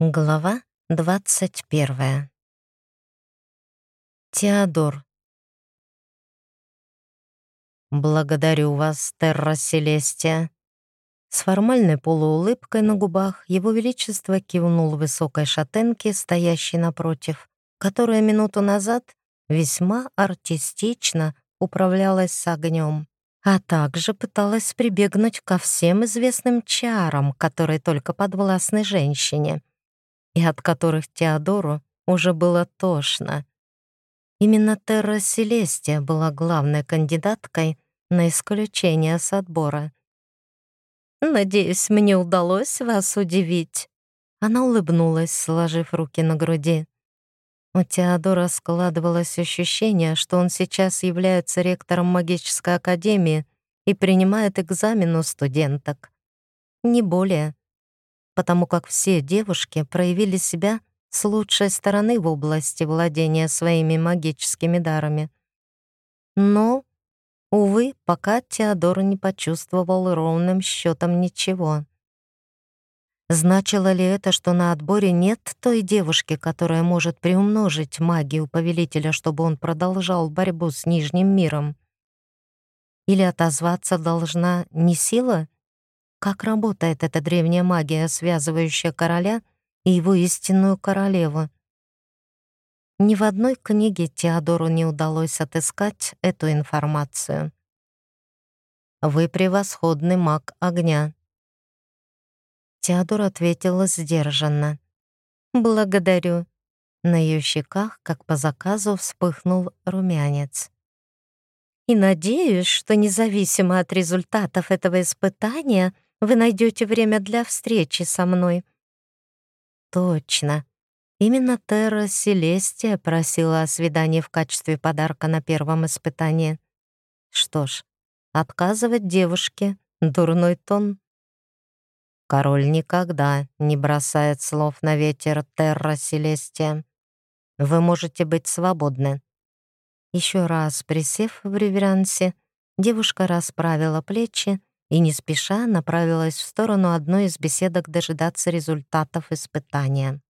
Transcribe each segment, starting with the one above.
Глава двадцать первая. Теодор. «Благодарю вас, Терра Селестия». С формальной полуулыбкой на губах его величество кивнул высокой шатенке, стоящей напротив, которая минуту назад весьма артистично управлялась с огнем, а также пыталась прибегнуть ко всем известным чарам, которые только подвластны женщине и от которых Теодору уже было тошно. Именно Терра Селестия была главной кандидаткой на исключение с отбора. «Надеюсь, мне удалось вас удивить». Она улыбнулась, сложив руки на груди. У Теодора складывалось ощущение, что он сейчас является ректором магической академии и принимает экзамен у студенток. Не более потому как все девушки проявили себя с лучшей стороны в области владения своими магическими дарами. Но, увы, пока Теодор не почувствовал ровным счетом ничего. Значило ли это, что на отборе нет той девушки, которая может приумножить магию повелителя, чтобы он продолжал борьбу с Нижним миром? Или отозваться должна не сила, как работает эта древняя магия, связывающая короля и его истинную королеву? Ни в одной книге Теодору не удалось отыскать эту информацию. «Вы превосходный маг огня». Теодор ответила сдержанно. «Благодарю». На ее щеках, как по заказу, вспыхнул румянец. «И надеюсь, что независимо от результатов этого испытания — вы найдете время для встречи со мной». «Точно. Именно Терра Селестия просила о свидании в качестве подарка на первом испытании. Что ж, отказывать девушке — дурной тон». Король никогда не бросает слов на ветер Терра Селестия. Вы можете быть свободны. Еще раз присев в реверансе, девушка расправила плечи и не спеша направилась в сторону одной из беседок дожидаться результатов испытания.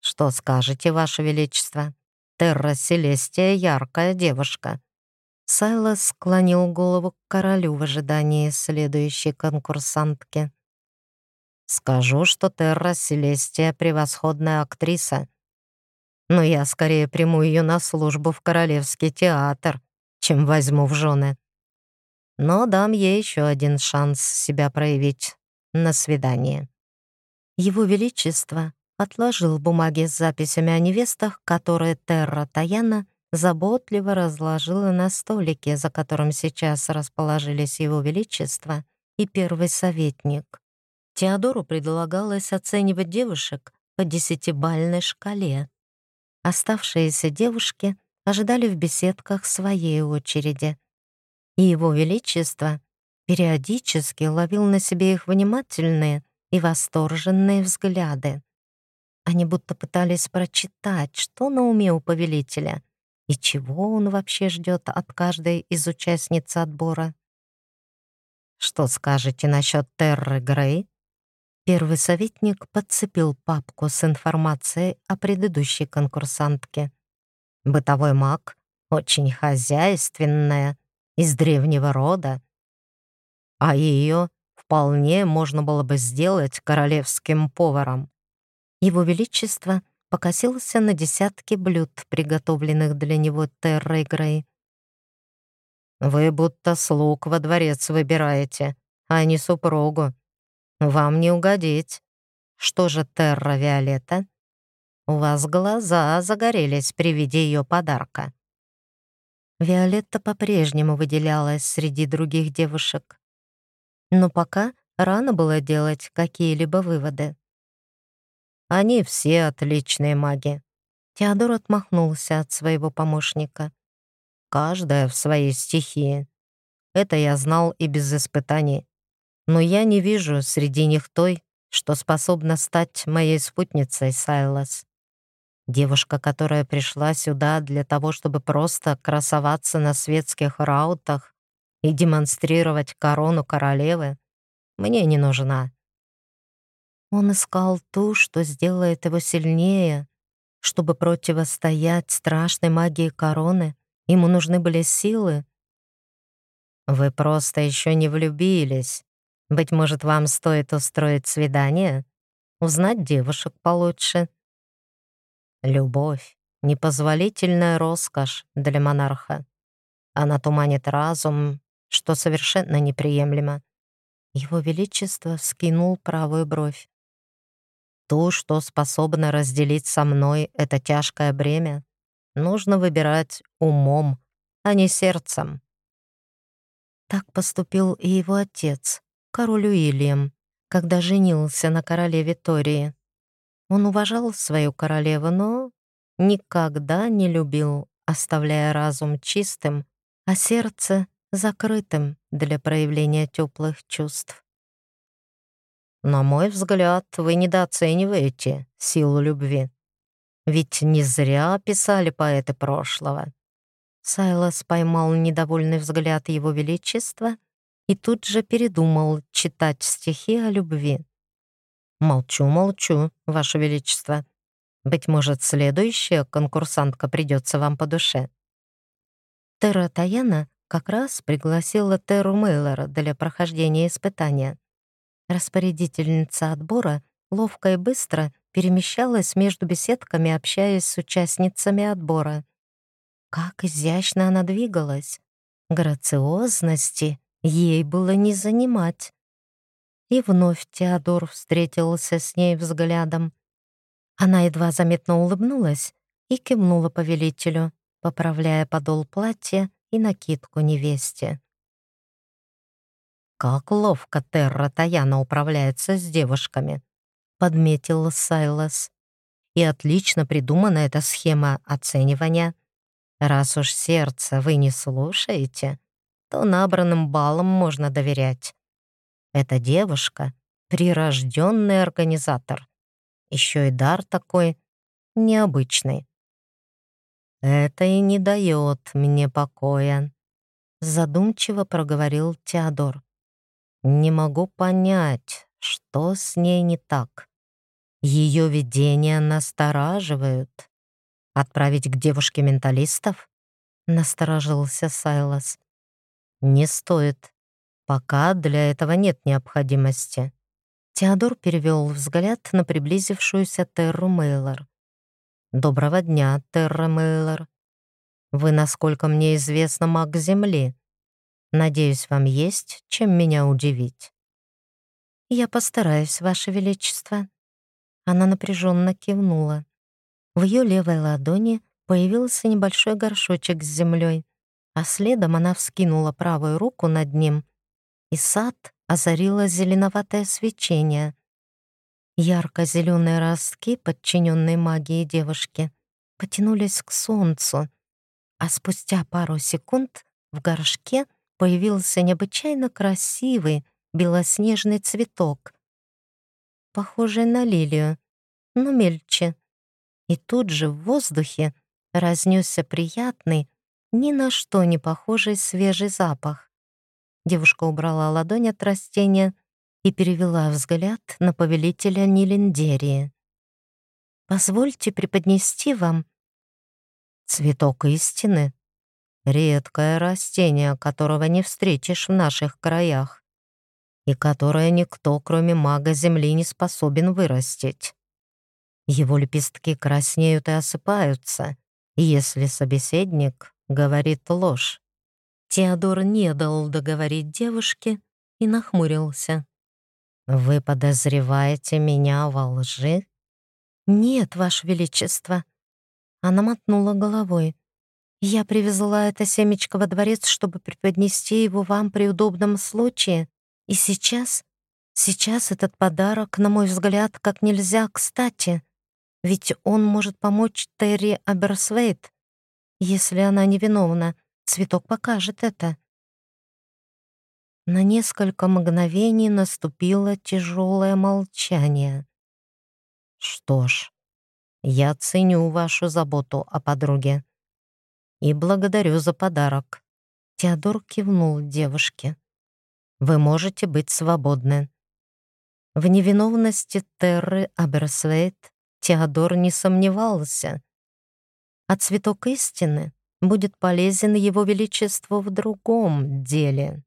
«Что скажете, Ваше Величество? Терра Селестия — яркая девушка». Сайлос склонил голову к королю в ожидании следующей конкурсантки. «Скажу, что Терра Селестия — превосходная актриса, но я скорее приму ее на службу в Королевский театр, чем возьму в жены но дам ей еще один шанс себя проявить на свидание. Его Величество отложил бумаги с записями о невестах, которые Терра Таяна заботливо разложила на столике, за которым сейчас расположились Его Величество и первый советник. Теодору предлагалось оценивать девушек по десятибальной шкале. Оставшиеся девушки ожидали в беседках своей очереди — и его величество периодически ловил на себе их внимательные и восторженные взгляды. Они будто пытались прочитать, что на уме у повелителя и чего он вообще ждет от каждой из участниц отбора. «Что скажете насчет Терры Грей?» Первый советник подцепил папку с информацией о предыдущей конкурсантке. «Бытовой маг, очень хозяйственная, из древнего рода. А ее вполне можно было бы сделать королевским поваром. Его Величество покосился на десятки блюд, приготовленных для него Террой Грей. «Вы будто слуг во дворец выбираете, а не супругу. Вам не угодить. Что же Терра Виолетта? У вас глаза загорелись при виде ее подарка». Виолетта по-прежнему выделялась среди других девушек. Но пока рано было делать какие-либо выводы. «Они все отличные маги», — Теодор отмахнулся от своего помощника. «Каждая в своей стихии. Это я знал и без испытаний. Но я не вижу среди них той, что способна стать моей спутницей, Сайлас. Девушка, которая пришла сюда для того, чтобы просто красоваться на светских раутах и демонстрировать корону королевы, мне не нужна. Он искал ту, что сделает его сильнее. Чтобы противостоять страшной магии короны, ему нужны были силы. «Вы просто еще не влюбились. Быть может, вам стоит устроить свидание? Узнать девушек получше?» Любовь — непозволительная роскошь для монарха. Она туманит разум, что совершенно неприемлемо. Его Величество скинул правую бровь. То, что способно разделить со мной это тяжкое бремя, нужно выбирать умом, а не сердцем. Так поступил и его отец, король Уильям, когда женился на короле Виктории. Он уважал свою королеву, но никогда не любил, оставляя разум чистым, а сердце закрытым для проявления теплых чувств. На мой взгляд, вы недооцениваете силу любви. Ведь не зря писали поэты прошлого. Сайлас поймал недовольный взгляд его величества и тут же передумал читать стихи о любви. «Молчу, молчу, ваше величество. Быть может, следующая конкурсантка придется вам по душе». Терра Таяна как раз пригласила Терру Мейлора для прохождения испытания. Распорядительница отбора ловко и быстро перемещалась между беседками, общаясь с участницами отбора. Как изящно она двигалась! Грациозности ей было не занимать. И вновь Теодор встретился с ней взглядом. Она едва заметно улыбнулась и кивнула повелителю, поправляя подол платья и накидку невесте. «Как ловко Терра Таяна управляется с девушками», — подметил Сайлас. «И отлично придумана эта схема оценивания. Раз уж сердце вы не слушаете, то набранным баллам можно доверять. Эта девушка — прирожденный организатор. Еще и дар такой необычный. Это и не дает мне покоя», — задумчиво проговорил Теодор. Не могу понять, что с ней не так. Ее видения настораживают. Отправить к девушке менталистов? Насторожился Сайлас. Не стоит. Пока для этого нет необходимости. Теодор перевел взгляд на приблизившуюся Терру Мейлор. «Доброго дня, Терра Мейлор. Вы, насколько мне известно, маг Земли. Надеюсь, вам есть чем меня удивить». «Я постараюсь, Ваше Величество». Она напряженно кивнула. В ее левой ладони появился небольшой горшочек с землей, а следом она вскинула правую руку над ним, и сад озарило зеленоватое свечение. Ярко-зеленые ростки, подчиненные магии девушки, потянулись к солнцу, а спустя пару секунд в горшке появился необычайно красивый белоснежный цветок, похожий на лилию, но мельче. И тут же в воздухе разнесся приятный, ни на что не похожий свежий запах. Девушка убрала ладонь от растения и перевела взгляд на повелителя Нилендерии. «Позвольте преподнести вам...» «Цветок истины», Редкое растение, которого не встретишь в наших краях и которое никто, кроме мага Земли, не способен вырастить. Его лепестки краснеют и осыпаются, если собеседник говорит ложь. Теодор не дал договорить девушке и нахмурился. «Вы подозреваете меня во лжи?» «Нет, Ваше Величество». Она мотнула головой. Я привезла это семечко во дворец, чтобы преподнести его вам при удобном случае. И сейчас, сейчас этот подарок, на мой взгляд, как нельзя кстати. Ведь он может помочь Терри Аберсвейт. Если она невиновна, цветок покажет это. На несколько мгновений наступило тяжелое молчание. «Что ж, я ценю вашу заботу о подруге», и благодарю за подарок». Теодор кивнул девушке. «Вы можете быть свободны». В невиновности Терры Аберсвейт Теодор не сомневался. А цветок истины будет полезен его величеству в другом деле.